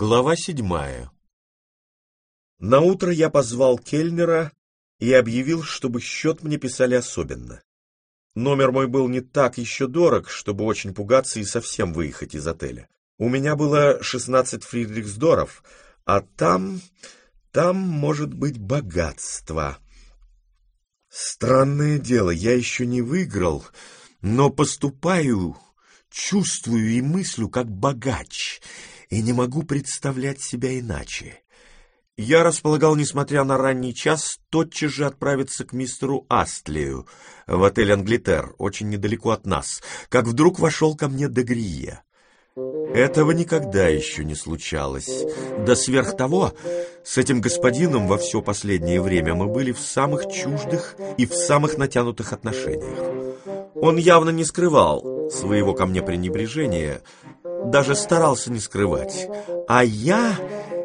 Глава седьмая Наутро я позвал Кельнера и объявил, чтобы счет мне писали особенно. Номер мой был не так еще дорог, чтобы очень пугаться и совсем выехать из отеля. У меня было 16 фридрихсдоров, а там... там может быть богатство. Странное дело, я еще не выиграл, но поступаю, чувствую и мыслю как богач — и не могу представлять себя иначе. Я располагал, несмотря на ранний час, тотчас же отправиться к мистеру Астлию в отель «Англитер», очень недалеко от нас, как вдруг вошел ко мне Дегрие. Этого никогда еще не случалось. Да сверх того, с этим господином во все последнее время мы были в самых чуждых и в самых натянутых отношениях. Он явно не скрывал своего ко мне пренебрежения, даже старался не скрывать. А я...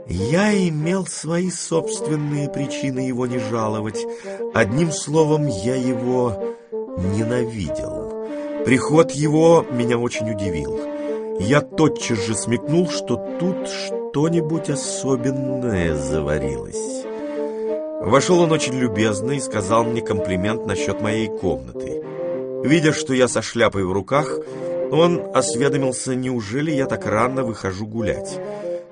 я имел свои собственные причины его не жаловать. Одним словом, я его ненавидел. Приход его меня очень удивил. Я тотчас же смекнул, что тут что-нибудь особенное заварилось. Вошел он очень любезно и сказал мне комплимент насчет моей комнаты. Видя, что я со шляпой в руках, он осведомился, неужели я так рано выхожу гулять.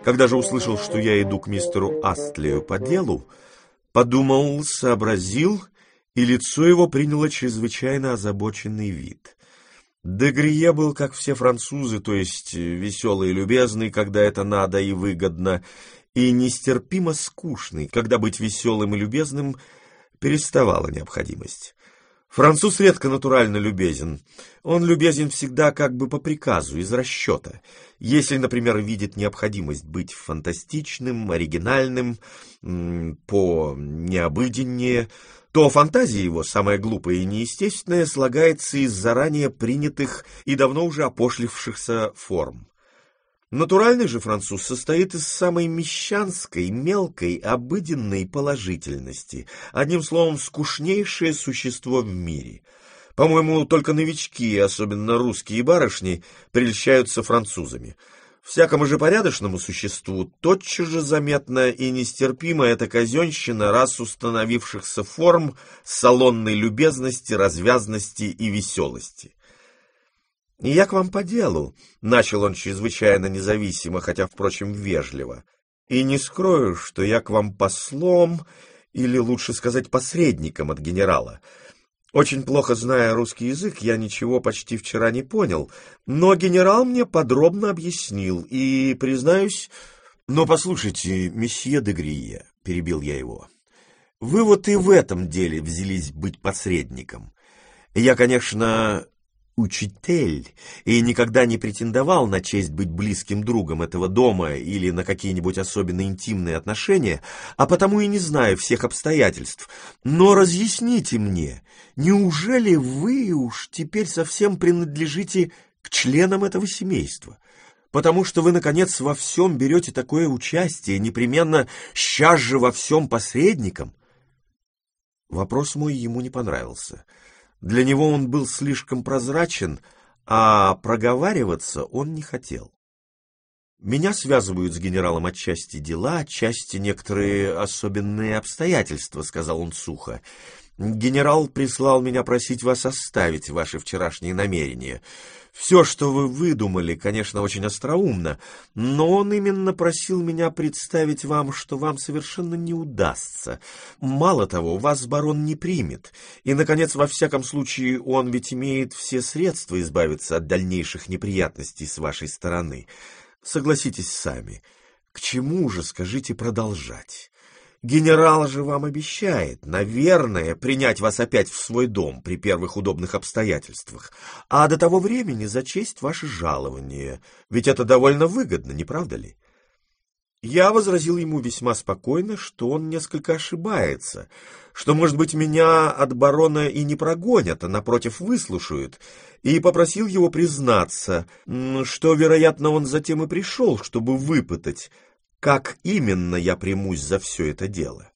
Когда же услышал, что я иду к мистеру Астлию по делу, подумал, сообразил, и лицо его приняло чрезвычайно озабоченный вид. Дегрие был, как все французы, то есть веселый и любезный, когда это надо и выгодно, и нестерпимо скучный, когда быть веселым и любезным переставала необходимость. Француз редко натурально любезен. Он любезен всегда как бы по приказу, из расчета. Если, например, видит необходимость быть фантастичным, оригинальным, по необыденнее, то фантазия его, самая глупая и неестественная, слагается из заранее принятых и давно уже опошлившихся форм. Натуральный же француз состоит из самой мещанской, мелкой, обыденной положительности, одним словом, скучнейшее существо в мире. По-моему, только новички, особенно русские барышни, прельщаются французами. Всякому же порядочному существу тотчас же заметна и нестерпима эта казенщина раз установившихся форм салонной любезности, развязности и веселости. «Я к вам по делу», — начал он чрезвычайно независимо, хотя, впрочем, вежливо. «И не скрою, что я к вам послом, или лучше сказать посредником от генерала. Очень плохо зная русский язык, я ничего почти вчера не понял, но генерал мне подробно объяснил, и, признаюсь... «Но послушайте, месье де Грие», — перебил я его, — «вы вот и в этом деле взялись быть посредником». Я, конечно, учитель и никогда не претендовал на честь быть близким другом этого дома или на какие-нибудь особенно интимные отношения, а потому и не знаю всех обстоятельств. Но разъясните мне, неужели вы уж теперь совсем принадлежите к членам этого семейства? Потому что вы, наконец, во всем берете такое участие, непременно сейчас же во всем посредником? Вопрос мой ему не понравился. Для него он был слишком прозрачен, а проговариваться он не хотел. Меня связывают с генералом отчасти дела, отчасти некоторые особенные обстоятельства, сказал он сухо. Генерал прислал меня просить вас оставить ваши вчерашние намерения. Все, что вы выдумали, конечно, очень остроумно, но он именно просил меня представить вам, что вам совершенно не удастся. Мало того, вас барон не примет. И, наконец, во всяком случае, он ведь имеет все средства избавиться от дальнейших неприятностей с вашей стороны. Согласитесь сами. К чему же, скажите, продолжать? Генерал же вам обещает, наверное, принять вас опять в свой дом при первых удобных обстоятельствах, а до того времени зачесть ваше жалование, ведь это довольно выгодно, не правда ли? Я возразил ему весьма спокойно, что он несколько ошибается, что, может быть, меня от барона и не прогонят, а, напротив, выслушают, и попросил его признаться, что, вероятно, он затем и пришел, чтобы выпытать, как именно я примусь за все это дело.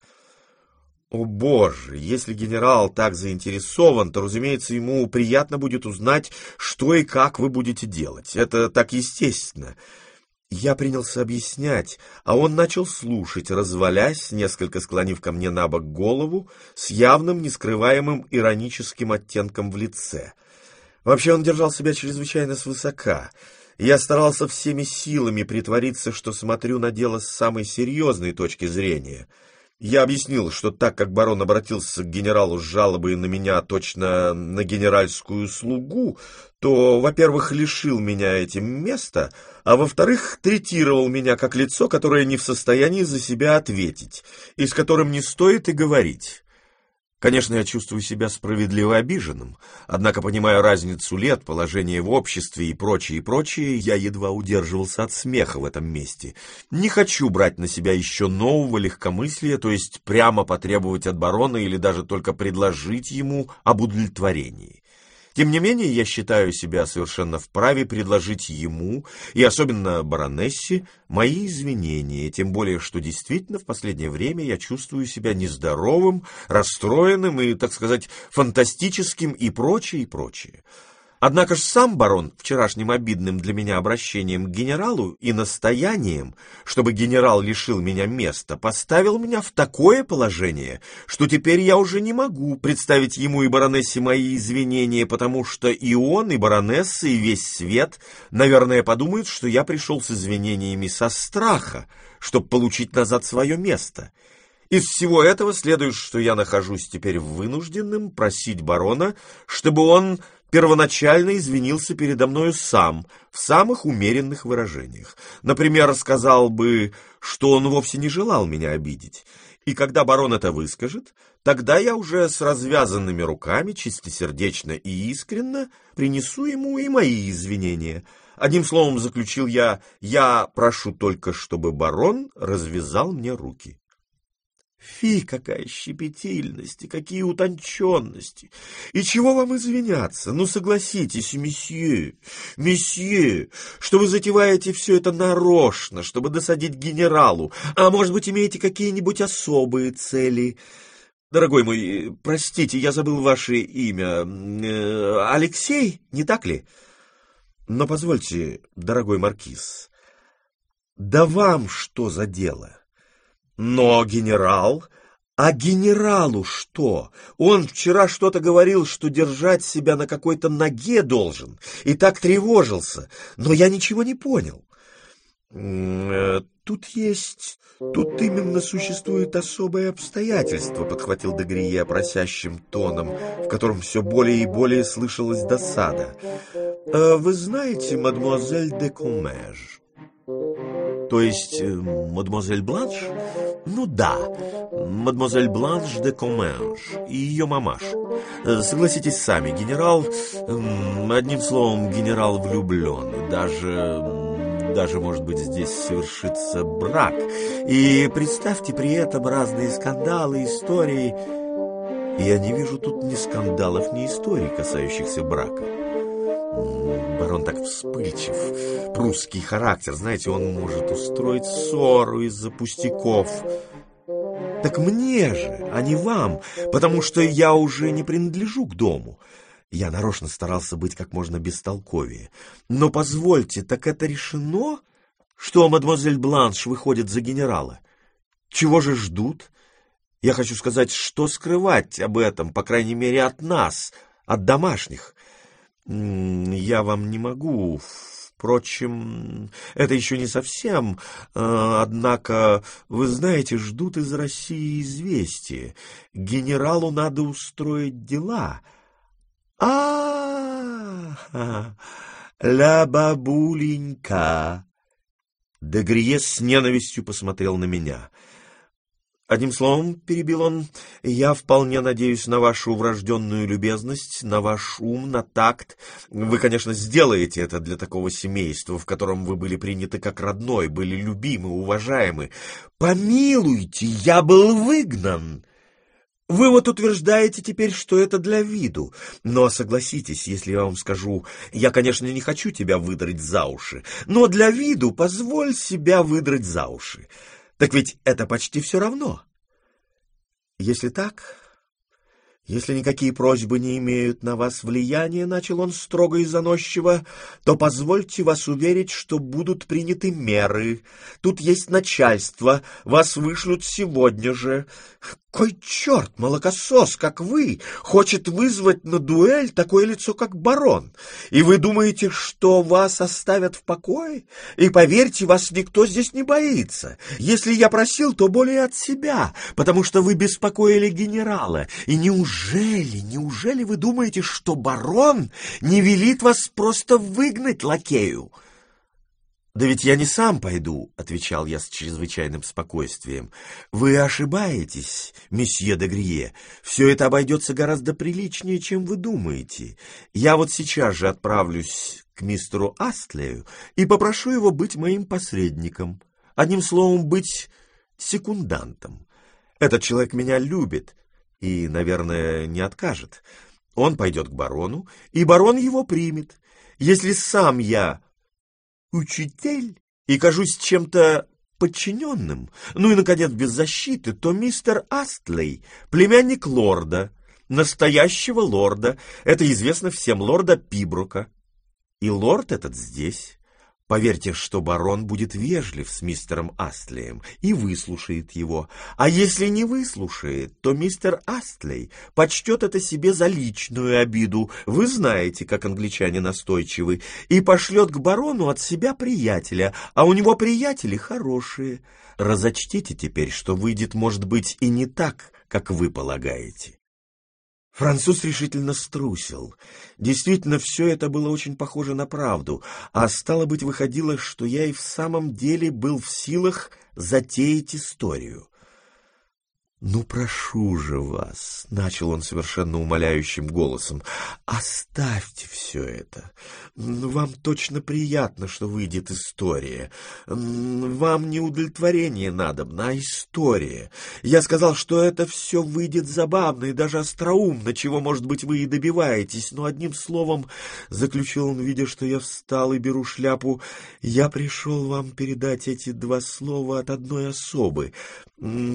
О боже, если генерал так заинтересован, то, разумеется, ему приятно будет узнать, что и как вы будете делать. Это так естественно. Я принялся объяснять, а он начал слушать, развалясь, несколько склонив ко мне на бок голову, с явным, нескрываемым ироническим оттенком в лице. Вообще он держал себя чрезвычайно свысока. Я старался всеми силами притвориться, что смотрю на дело с самой серьезной точки зрения — я объяснил, что так как барон обратился к генералу с жалобой на меня точно на генеральскую слугу, то, во-первых, лишил меня этим места, а во-вторых, третировал меня как лицо, которое не в состоянии за себя ответить, и с которым не стоит и говорить. Конечно, я чувствую себя справедливо обиженным, однако, понимая разницу лет, положение в обществе и прочее, и прочее, я едва удерживался от смеха в этом месте. Не хочу брать на себя еще нового легкомыслия, то есть прямо потребовать от барона или даже только предложить ему об удовлетворении. Тем не менее, я считаю себя совершенно вправе предложить ему, и особенно баронессе, мои извинения, тем более, что действительно в последнее время я чувствую себя нездоровым, расстроенным и, так сказать, фантастическим и прочее, и прочее. Однако же сам барон вчерашним обидным для меня обращением к генералу и настоянием, чтобы генерал лишил меня места, поставил меня в такое положение, что теперь я уже не могу представить ему и баронессе мои извинения, потому что и он, и баронесса, и весь свет, наверное, подумают, что я пришел с извинениями со страха, чтобы получить назад свое место». Из всего этого следует, что я нахожусь теперь вынужденным просить барона, чтобы он первоначально извинился передо мною сам, в самых умеренных выражениях. Например, сказал бы, что он вовсе не желал меня обидеть. И когда барон это выскажет, тогда я уже с развязанными руками, чистосердечно и искренно, принесу ему и мои извинения. Одним словом, заключил я, я прошу только, чтобы барон развязал мне руки. Фи, какая щепетильность и какие утонченности! И чего вам извиняться? Ну, согласитесь, месье, месье, что вы затеваете все это нарочно, чтобы досадить генералу, а может быть, имеете какие-нибудь особые цели? Дорогой мой, простите, я забыл ваше имя. Э, Алексей, не так ли? Но позвольте, дорогой маркиз, да вам что за дело? Но генерал... А генералу что? Он вчера что-то говорил, что держать себя на какой-то ноге должен, и так тревожился, но я ничего не понял. Э, тут есть... Тут именно существует особое обстоятельство, подхватил Дегрие просящим тоном, в котором все более и более слышалась досада. Э, вы знаете, мадемуазель де Комеж? То есть, э, мадемуазель Бланш? Ну да, мадемуазель Бланш де Коменш и ее мамаш. Э, согласитесь сами, генерал, одним словом, генерал влюблен. Даже, даже, может быть, здесь совершится брак. И представьте при этом разные скандалы, истории. Я не вижу тут ни скандалов, ни историй, касающихся брака. Барон так вспыльчив. Прусский характер, знаете, он может устроить ссору из-за пустяков. Так мне же, а не вам, потому что я уже не принадлежу к дому. Я нарочно старался быть как можно бестолковее. Но позвольте, так это решено, что мадемуазель Бланш выходит за генерала? Чего же ждут? Я хочу сказать, что скрывать об этом, по крайней мере, от нас, от домашних. Я вам не могу. Впрочем, это еще не совсем. А, однако, вы знаете, ждут из России известия. Генералу надо устроить дела. А, -а, -а ля бабуленька. Дегрие с ненавистью посмотрел на меня — Одним словом, перебил он, я вполне надеюсь на вашу врожденную любезность, на ваш ум, на такт. Вы, конечно, сделаете это для такого семейства, в котором вы были приняты как родной, были любимы, уважаемы. Помилуйте, я был выгнан. Вы вот утверждаете теперь, что это для виду. Но согласитесь, если я вам скажу, я, конечно, не хочу тебя выдрать за уши, но для виду позволь себя выдрать за уши. Так ведь это почти все равно. Если так, Если никакие просьбы не имеют на вас влияния, — начал он строго и заносчиво, — то позвольте вас уверить, что будут приняты меры. Тут есть начальство, вас вышлют сегодня же. Кой черт, молокосос, как вы, хочет вызвать на дуэль такое лицо, как барон? И вы думаете, что вас оставят в покое? И поверьте, вас никто здесь не боится. Если я просил, то более от себя, потому что вы беспокоили генерала. И неужели, неужели вы думаете, что барон не велит вас просто выгнать лакею? «Да ведь я не сам пойду», — отвечал я с чрезвычайным спокойствием. «Вы ошибаетесь, месье де Грие. Все это обойдется гораздо приличнее, чем вы думаете. Я вот сейчас же отправлюсь к мистеру Астлею и попрошу его быть моим посредником. Одним словом, быть секундантом. Этот человек меня любит и, наверное, не откажет. Он пойдет к барону, и барон его примет. Если сам я учитель и кажусь чем-то подчиненным, ну и, наконец, без защиты, то мистер Астлей, племянник лорда, настоящего лорда, это известно всем, лорда Пибрука. И лорд этот здесь. Поверьте, что барон будет вежлив с мистером Астлеем и выслушает его. А если не выслушает, то мистер Астлей почтет это себе за личную обиду, вы знаете, как англичане настойчивы, и пошлет к барону от себя приятеля, а у него приятели хорошие. Разочтите теперь, что выйдет, может быть, и не так, как вы полагаете. Француз решительно струсил. Действительно, все это было очень похоже на правду, а стало быть, выходило, что я и в самом деле был в силах затеять историю. «Ну, прошу же вас», — начал он совершенно умоляющим голосом, — «оставьте все это. Вам точно приятно, что выйдет история. Вам не удовлетворение надо, а история. Я сказал, что это все выйдет забавно и даже остроумно, чего, может быть, вы и добиваетесь, но одним словом, — заключил он, видя, что я встал и беру шляпу, — я пришел вам передать эти два слова от одной особы.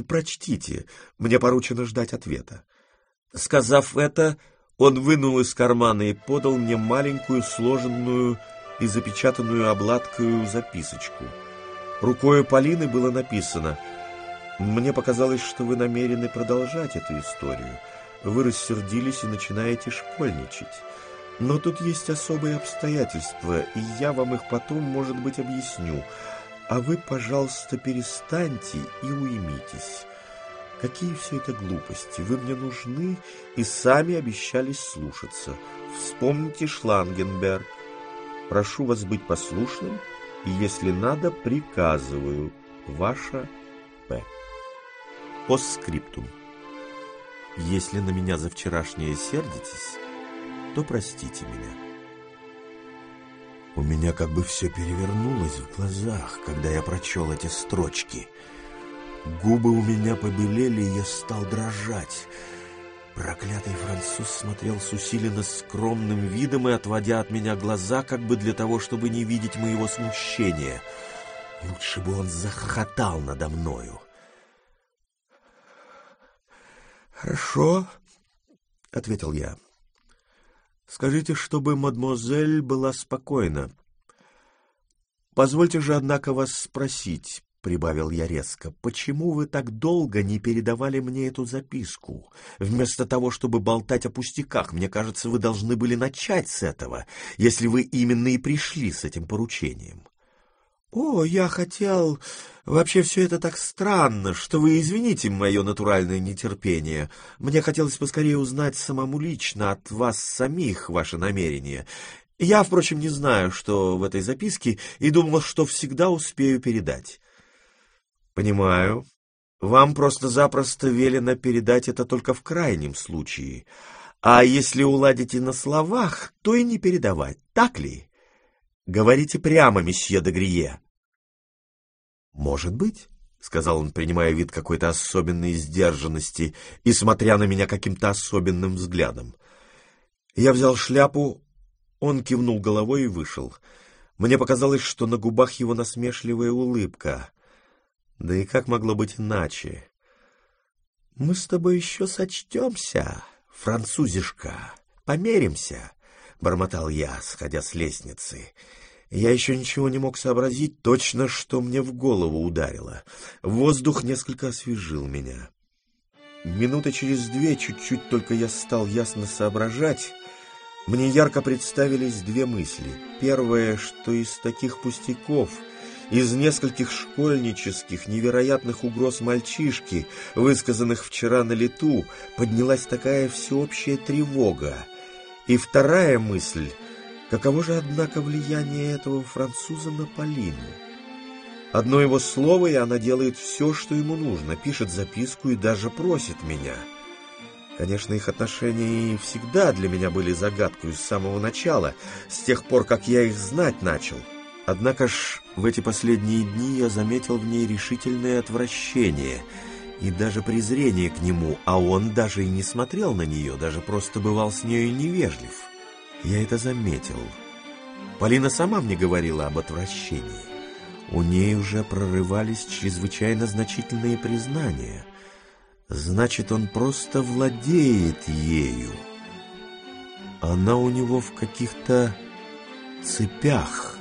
Прочтите». Мне поручено ждать ответа. Сказав это, он вынул из кармана и подал мне маленькую, сложенную и запечатанную обладкою записочку. Рукою Полины было написано «Мне показалось, что вы намерены продолжать эту историю. Вы рассердились и начинаете школьничать. Но тут есть особые обстоятельства, и я вам их потом, может быть, объясню. А вы, пожалуйста, перестаньте и уймитесь». Какие все это глупости! Вы мне нужны и сами обещались слушаться. Вспомните Шлангенберг. Прошу вас быть послушным, и, если надо, приказываю. Ваша П. Постскриптум. Если на меня за вчерашнее сердитесь, то простите меня. У меня как бы все перевернулось в глазах, когда я прочел эти строчки — Губы у меня побелели, и я стал дрожать. Проклятый француз смотрел с усиленно скромным видом и отводя от меня глаза, как бы для того, чтобы не видеть моего смущения. Лучше бы он захохотал надо мною. «Хорошо», — ответил я. «Скажите, чтобы мадемуазель была спокойна. Позвольте же, однако, вас спросить, — прибавил я резко, — «почему вы так долго не передавали мне эту записку? Вместо того, чтобы болтать о пустяках, мне кажется, вы должны были начать с этого, если вы именно и пришли с этим поручением». «О, я хотел... Вообще все это так странно, что вы извините мое натуральное нетерпение. Мне хотелось поскорее узнать самому лично от вас самих ваши намерения. Я, впрочем, не знаю, что в этой записке, и думал, что всегда успею передать». Понимаю. Вам просто-запросто велено передать это только в крайнем случае. А если уладите на словах, то и не передавать, так ли? Говорите прямо, месье де Грие. Может быть, — сказал он, принимая вид какой-то особенной сдержанности и смотря на меня каким-то особенным взглядом. Я взял шляпу, он кивнул головой и вышел. Мне показалось, что на губах его насмешливая улыбка — да и как могло быть иначе? «Мы с тобой еще сочтемся», французишка, померимся, — бормотал я, сходя с лестницы. Я еще ничего не мог сообразить точно, что мне в голову ударило. Воздух несколько освежил меня. Минуты через две, чуть-чуть только я стал ясно соображать, мне ярко представились две мысли. Первое, что из таких пустяков, из нескольких школьнических, невероятных угроз мальчишки, высказанных вчера на лету, поднялась такая всеобщая тревога. И вторая мысль, каково же, однако, влияние этого француза на Полину? Одно его слово, и она делает все, что ему нужно, пишет записку и даже просит меня — Конечно, их отношения всегда для меня были загадкой с самого начала, с тех пор, как я их знать начал. Однако ж в эти последние дни я заметил в ней решительное отвращение и даже презрение к нему, а он даже и не смотрел на нее, даже просто бывал с нею невежлив. Я это заметил. Полина сама мне говорила об отвращении. У ней уже прорывались чрезвычайно значительные признания — Значит, он просто владеет ею. Она у него в каких-то цепях.